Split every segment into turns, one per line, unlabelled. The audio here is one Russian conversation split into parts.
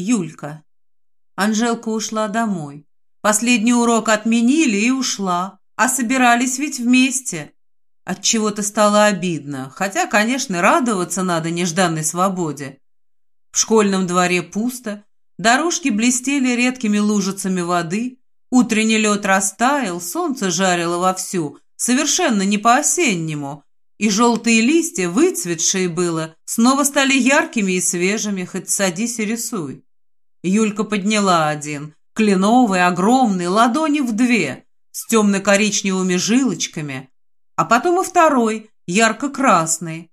Юлька. Анжелка ушла домой. Последний урок отменили и ушла. А собирались ведь вместе. От чего то стало обидно, хотя, конечно, радоваться надо нежданной свободе. В школьном дворе пусто, дорожки блестели редкими лужицами воды, утренний лед растаял, солнце жарило вовсю, совершенно не по-осеннему, и желтые листья, выцветшие было, снова стали яркими и свежими, хоть садись и рисуй. Юлька подняла один, кленовый, огромный, ладони в две, с темно-коричневыми жилочками, а потом и второй, ярко-красный.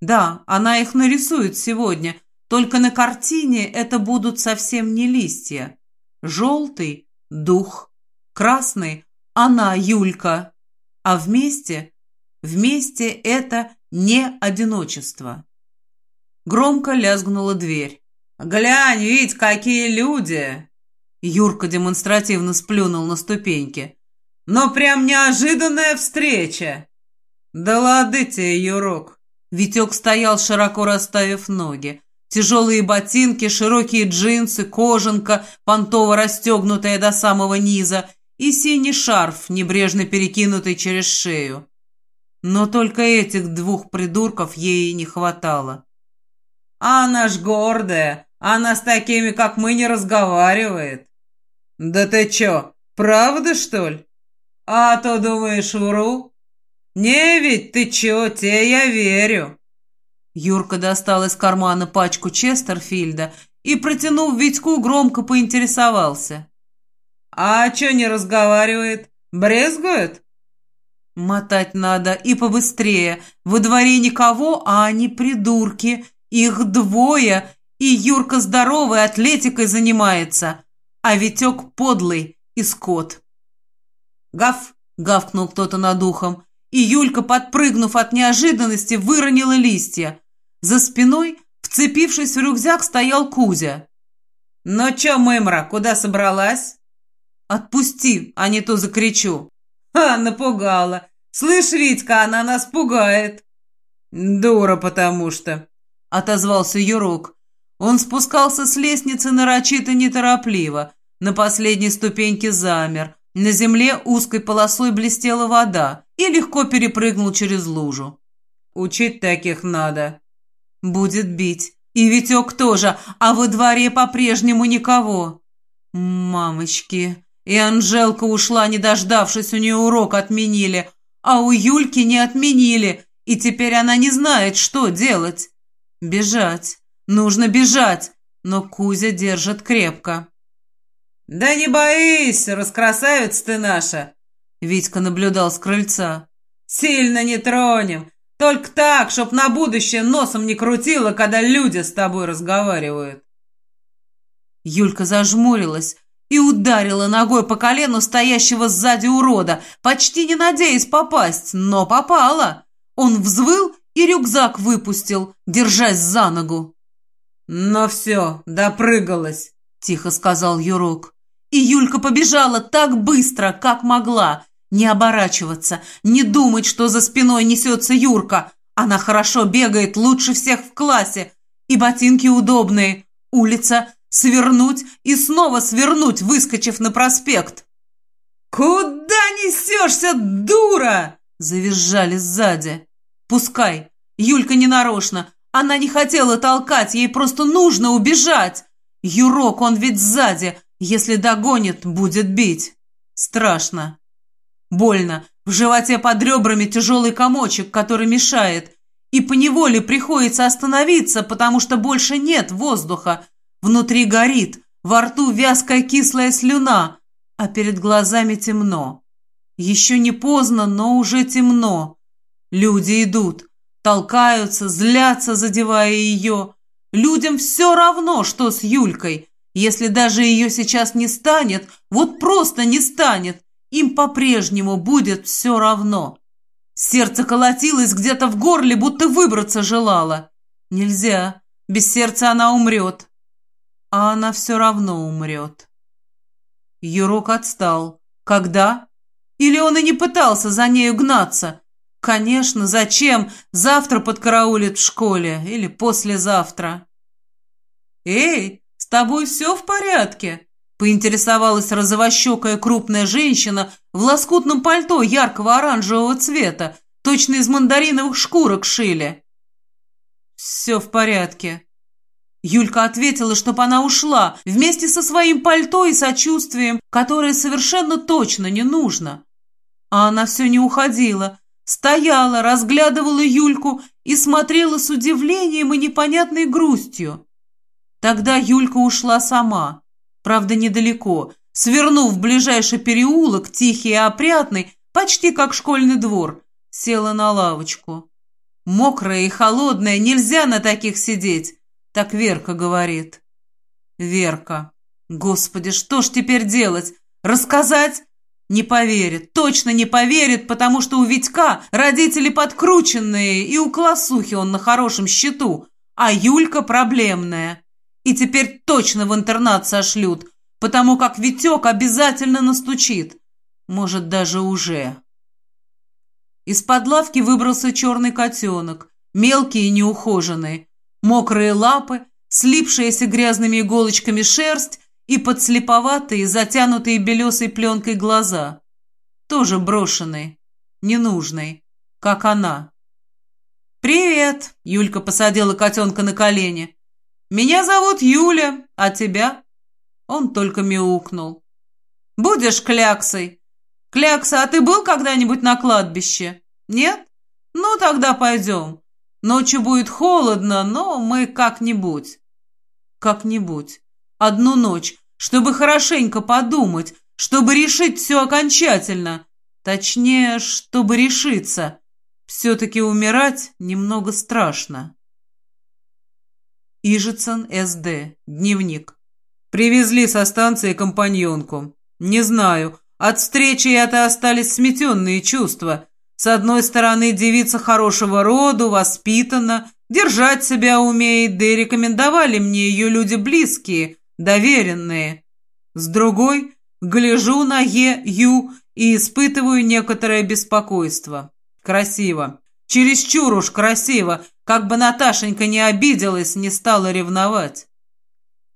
Да, она их нарисует сегодня, только на картине это будут совсем не листья. Желтый — дух, красный — она, Юлька. А вместе, вместе это не одиночество. Громко лязгнула дверь. «Глянь, ведь какие люди!» Юрка демонстративно сплюнул на ступеньки. «Но прям неожиданная встреча!» «Да лады тебе, Юрок!» Витек стоял, широко расставив ноги. Тяжелые ботинки, широкие джинсы, кожанка, понтово расстегнутая до самого низа и синий шарф, небрежно перекинутый через шею. Но только этих двух придурков ей не хватало. «А она ж гордая, она с такими, как мы, не разговаривает». «Да ты чё, правда, что ли?» «А то, думаешь, вру?» «Не ведь ты чё, тебе я верю». Юрка достал из кармана пачку Честерфильда и, протянув Витьку, громко поинтересовался. «А чё не разговаривает? Брезгует?» «Мотать надо и побыстрее. Во дворе никого, а они придурки. Их двое, и Юрка здоровый, атлетикой занимается, а Витек подлый и скот». «Гав!» — гавкнул кто-то над ухом, и Юлька, подпрыгнув от неожиданности, выронила листья. За спиной, вцепившись в рюкзак, стоял Кузя. «Ну чё, мымра, куда собралась?» «Отпусти, а не то закричу». «Ха, напугала. Слышь, Витька, она нас пугает». «Дура, потому что», — отозвался Юрок. Он спускался с лестницы нарочито неторопливо. На последней ступеньке замер. На земле узкой полосой блестела вода и легко перепрыгнул через лужу. «Учить таких надо», Будет бить. И Витек тоже, а во дворе по-прежнему никого. Мамочки. И Анжелка ушла, не дождавшись, у нее урок отменили. А у Юльки не отменили, и теперь она не знает, что делать. Бежать. Нужно бежать. Но Кузя держит крепко. «Да не боись, раскрасавица ты наша!» Витька наблюдал с крыльца. «Сильно не тронем. Только так, чтоб на будущее носом не крутило, когда люди с тобой разговаривают. Юлька зажмурилась и ударила ногой по колену стоящего сзади урода, почти не надеясь попасть, но попала. Он взвыл и рюкзак выпустил, держась за ногу. «Ну все, допрыгалась», — тихо сказал Юрок. И Юлька побежала так быстро, как могла, не оборачиваться, не думать, что за спиной несется Юрка. Она хорошо бегает, лучше всех в классе. И ботинки удобные. Улица, свернуть и снова свернуть, выскочив на проспект. «Куда несешься, дура?» – завизжали сзади. «Пускай. Юлька не нарочно. Она не хотела толкать, ей просто нужно убежать. Юрок, он ведь сзади. Если догонит, будет бить. Страшно. Больно. В животе под ребрами тяжелый комочек, который мешает. И поневоле приходится остановиться, потому что больше нет воздуха. Внутри горит, во рту вязкая кислая слюна, а перед глазами темно. Еще не поздно, но уже темно. Люди идут, толкаются, злятся, задевая ее. Людям все равно, что с Юлькой. Если даже ее сейчас не станет, вот просто не станет, им по-прежнему будет все равно. Сердце колотилось где-то в горле, будто выбраться желало. Нельзя, без сердца она умрет. А она все равно умрет. Юрок отстал. Когда? Или он и не пытался за нею гнаться? Конечно, зачем? Завтра подкараулит в школе или послезавтра. «Эй, «С тобой все в порядке?» — поинтересовалась розовощекая крупная женщина в лоскутном пальто яркого оранжевого цвета, точно из мандариновых шкурок шили. «Все в порядке». Юлька ответила, чтобы она ушла, вместе со своим пальто и сочувствием, которое совершенно точно не нужно. А она все не уходила, стояла, разглядывала Юльку и смотрела с удивлением и непонятной грустью. Тогда Юлька ушла сама, правда, недалеко, свернув в ближайший переулок, тихий и опрятный, почти как школьный двор, села на лавочку. Мокрая и холодная, нельзя на таких сидеть, так Верка говорит. Верка. Господи, что ж теперь делать? Рассказать? Не поверит, точно не поверит, потому что у Витька родители подкрученные, и у классухи он на хорошем счету, а Юлька проблемная. И теперь точно в интернат сошлют, потому как Витек обязательно настучит. Может, даже уже. Из-под лавки выбрался черный котенок, мелкий и неухоженный. Мокрые лапы, слипшаяся грязными иголочками шерсть и подслеповатые, затянутые белесой пленкой глаза. Тоже брошенные, ненужные, как она. «Привет!» — Юлька посадила котенка на колени. «Меня зовут Юля, а тебя?» Он только мяукнул. «Будешь кляксой?» «Клякса, а ты был когда-нибудь на кладбище?» «Нет? Ну, тогда пойдем. Ночью будет холодно, но мы как-нибудь». «Как-нибудь. Одну ночь, чтобы хорошенько подумать, чтобы решить все окончательно. Точнее, чтобы решиться. Все-таки умирать немного страшно. Ижицын СД. Дневник. Привезли со станции компаньонку. Не знаю, от встречи это остались сметенные чувства. С одной стороны, девица хорошего роду, воспитана, держать себя умеет, да и рекомендовали мне ее люди близкие, доверенные. С другой, гляжу на Е-Ю и испытываю некоторое беспокойство. Красиво. Чересчур уж красиво, как бы Наташенька не обиделась, не стала ревновать.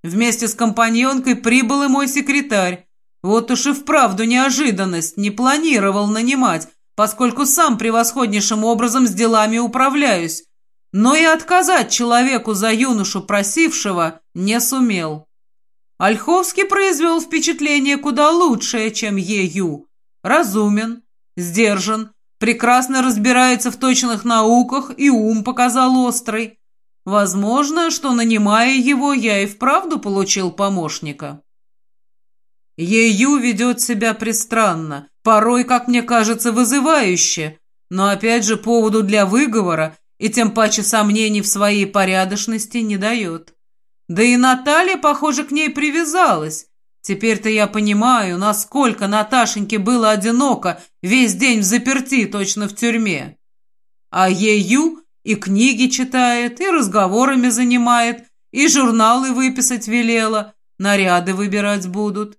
Вместе с компаньонкой прибыл и мой секретарь. Вот уж и вправду неожиданность, не планировал нанимать, поскольку сам превосходнейшим образом с делами управляюсь. Но и отказать человеку за юношу просившего не сумел. Ольховский произвел впечатление куда лучшее, чем Е.Ю. Разумен, сдержан, прекрасно разбирается в точных науках и ум показал острый. Возможно, что, нанимая его, я и вправду получил помощника. Ею ведет себя пристранно, порой, как мне кажется, вызывающе, но опять же поводу для выговора и тем паче сомнений в своей порядочности не дает. Да и Наталья, похоже, к ней привязалась. Теперь-то я понимаю, насколько Наташеньке было одиноко весь день в заперти, точно в тюрьме. А ею и книги читает, и разговорами занимает, и журналы выписать велела, наряды выбирать будут.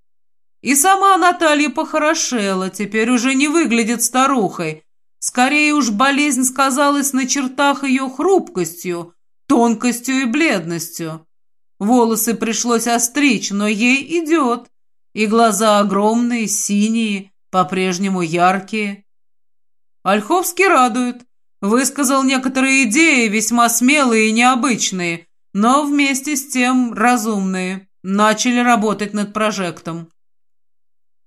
И сама Наталья похорошела, теперь уже не выглядит старухой. Скорее уж болезнь сказалась на чертах ее хрупкостью, тонкостью и бледностью. Волосы пришлось остричь, но ей идет. И глаза огромные, синие, по-прежнему яркие. Ольховский радует. Высказал некоторые идеи, весьма смелые и необычные, но вместе с тем разумные. Начали работать над прожектом.